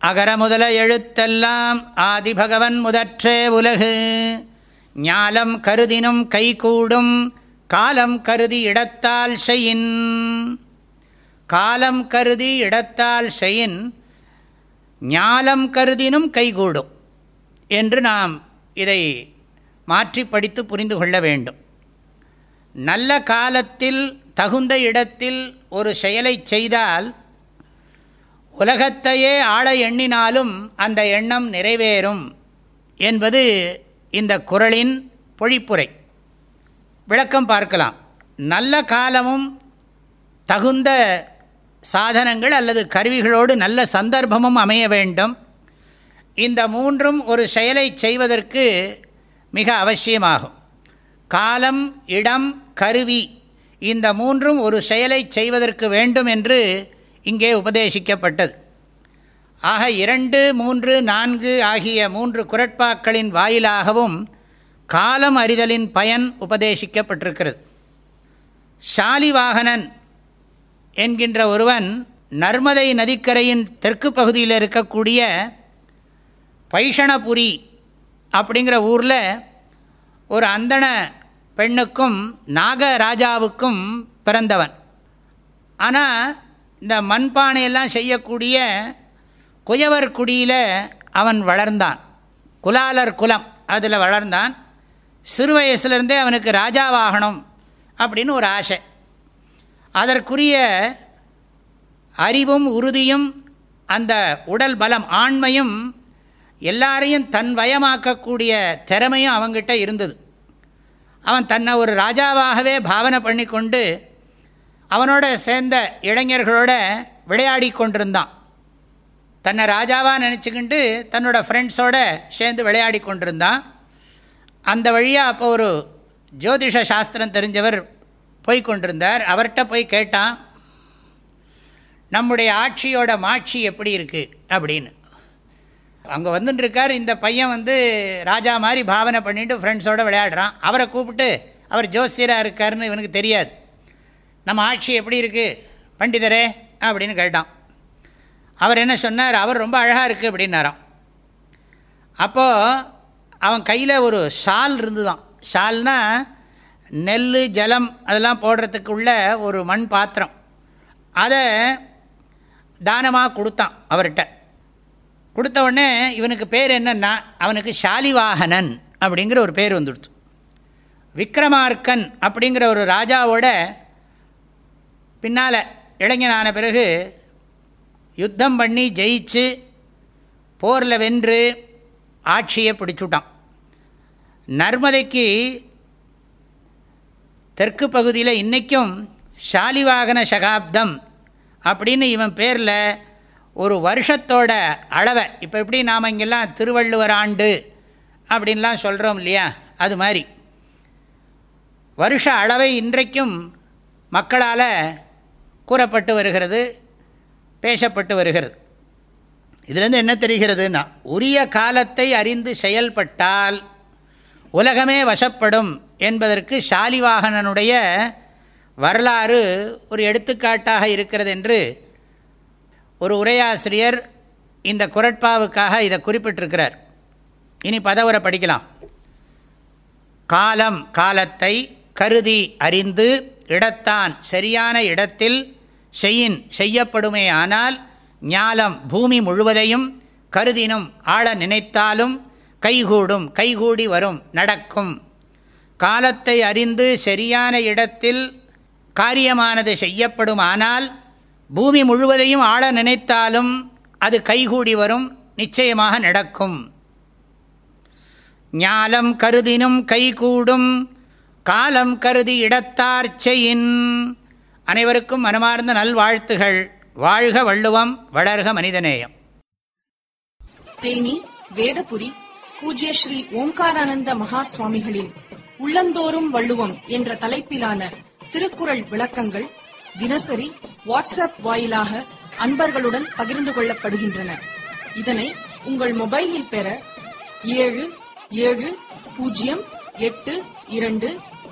அகர முதல எழுத்தெல்லாம் ஆதிபகவன் முதற்றே உலகு. ஞாலம் கருதினும் கைகூடும் காலம் கருதி இடத்தால் செயின். காலம் கருதி இடத்தால் செயின் ஞாலம் கருதினும் கைகூடும் என்று நாம் இதை மாற்றி படித்து புரிந்து கொள்ள வேண்டும். நல்ல காலத்தில் தகுந்த இடத்தில் ஒரு செயலை செய்தால் உலகத்தையே ஆள எண்ணினாலும் அந்த எண்ணம் நிறைவேறும் என்பது இந்த குரலின் பொழிப்புரை. விளக்கம் பார்க்கலாம். நல்ல காலமும் தகுந்த சாதனங்கள் அல்லது கருவிகளோடு நல்ல சந்தர்ப்பமும் அமைய வேண்டும். இந்த மூன்றும் ஒரு செயலை செய்வதற்கு மிக அவசியமாகும். காலம் இடம் கருவி இந்த மூன்றும் ஒரு செயலை செய்வதற்கு வேண்டும் என்று இங்கே உபதேசிக்கப்பட்டது. ஆக இரண்டு மூன்று நான்கு ஆகிய மூன்று குரட்பாக்களின் வாயிலாகவும் காலம் அறிதலின் பயன் உபதேசிக்கப்பட்டிருக்கிறது. ஷாலிவாகனன் என்கின்ற ஒருவன் நர்மதை நதிக்கரையின் தெற்கு பகுதியில் இருக்கக்கூடிய பைஷணபுரி அப்படிங்கிற ஊரில் ஒரு அந்தண பெண்ணுக்கும் நாகராஜாவுக்கும் பிறந்தவன். ஆனால் இந்த மண்பானையெல்லாம் செய்யக்கூடிய குயவர் குடியில் அவன் வளர்ந்தான். குலாலர் குலம் அதில் வளர்ந்தான். சிறு வயசுலேருந்தே அவனுக்கு ராஜாவாகணும் அப்படின்னு ஒரு ஆசை. அதற்குரிய அறிவும் உறுதியும் அந்த உடல் பலம் ஆண்மையும் எல்லாரையும் தன் வயமாக்கக்கூடிய திறமையும் அவங்கிட்ட இருந்தது. அவன் தன்னை ஒரு ராஜாவாகவே பாவனை பண்ணி கொண்டு அவனோட சேர்ந்த இளைஞர்களோட விளையாடி கொண்டிருந்தான். தன்னை ராஜாவாக நினச்சிக்கிண்டு தன்னோட ஃப்ரெண்ட்ஸோட சேர்ந்து விளையாடி கொண்டிருந்தான். அந்த வழியாக அப்போ ஒரு ஜோதிஷ சாஸ்திரம் தெரிஞ்சவர் போய் கொண்டிருந்தார். அவர்கிட்ட போய் கேட்டான் நம்முடைய ஆட்சியோட மாட்சி எப்படி இருக்குது அப்படின்னு. அங்கே வந்துட்டுருக்கார். இந்த பையன் வந்து ராஜா மாதிரி பாவனை பண்ணிட்டு ஃப்ரெண்ட்ஸோடு விளையாடுறான். அவரை கூப்பிட்டு அவர் ஜோசியராக இருக்காருன்னு இவனுக்கு தெரியாது. நம்ம ஆட்சி எப்படி இருக்குது பண்டிதரே அப்படின்னு கேட்டான். அவர் என்ன சொன்னார்? அவர் ரொம்ப அழகாக இருக்குது அப்படின்னாராம். அப்போது அவன் கையில் ஒரு ஷால் இருந்துதான். ஷால்னால் நெல் ஜலம் அதெல்லாம் போடுறதுக்குள்ள ஒரு மண் பாத்திரம். அதை தானமாக கொடுத்தான் அவர்கிட்ட. கொடுத்த உடனே இவனுக்கு பேர் என்னன்னா அவனுக்கு ஷாலிவாகனன் அப்படிங்கிற ஒரு பேர் வந்துடுச்சு. விக்ரமார்க்கன் அப்படிங்கிற ஒரு ராஜாவோட பின்னால் இளைஞனான பிறகு யுத்தம் பண்ணி ஜெயிச்சு போரில் வென்று ஆட்சியை பிடிச்சுட்டான். நர்மதைக்கு தெற்கு பகுதியில் இன்றைக்கும் ஷாலிவாகன சகாப்தம் அப்படின்னு இவன் பேரில் ஒரு வருஷத்தோட அளவை இப்போ எப்படி நாம் இங்கெல்லாம் திருவள்ளுவர் ஆண்டு அப்படின்லாம் சொல்கிறோம் இல்லையா? அது மாதிரி. வருஷ அளவை இன்றைக்கும் மக்களால் கூறப்பட்டு வருகிறது பேசப்பட்டு வருகிறது. இதிலேருந்து என்ன தெரிகிறதுனா உரிய காலத்தை அறிந்து செயல்பட்டால் உலகமே வசப்படும் என்பதற்கு ஷாலிவாகனனுடைய வரலாறு ஒரு எடுத்துக்காட்டாக இருக்கிறது என்று ஒரு உரையாசிரியர் இந்த குரட்பாவுக்காக இதை குறிப்பிட்டிருக்கிறார். இனி பதவரை படிக்கலாம். காலம் காலத்தை கருதி அறிந்து இடத்தான் சரியான இடத்தில் செய்யின் செய்யப்படுமே ஆனால் ஞாலம் பூமி முழுவதையும் கருதினும் ஆள நினைத்தாலும் கைகூடும் கைகூடி வரும் நடக்கும். காலத்தை அறிந்து சரியான இடத்தில் காரியமானது செய்யப்படுமானால் பூமி முழுவதையும் ஆள நினைத்தாலும் அது கைகூடி வரும் நிச்சயமாக நடக்கும். ஞாலம் கருதினும் கைகூடும் காலம் கருதி இடத்தார்ச்சையின் அனைவருக்கும் மனமார்ந்த நல்வாழ்த்துகள். வாழ்க வள்ளுவம் வளர்க மனிதநேயம். தேனி வேதபுரி பூஜ்ய ஸ்ரீ ஓம்காரானந்த மகா சுவாமிகளின் உள்ளந்தோறும் வள்ளுவம் என்ற தலைப்பிலான திருக்குறள் விளக்கங்கள் தினசரி வாட்ஸ்அப் வாயிலாக அன்பர்களுடன் பகிர்ந்து கொள்ளப்படுகின்றன. இதனை உங்கள் மொபைலில் பெற ஏழு ஏழு பூஜ்ஜியம் எட்டு இரண்டு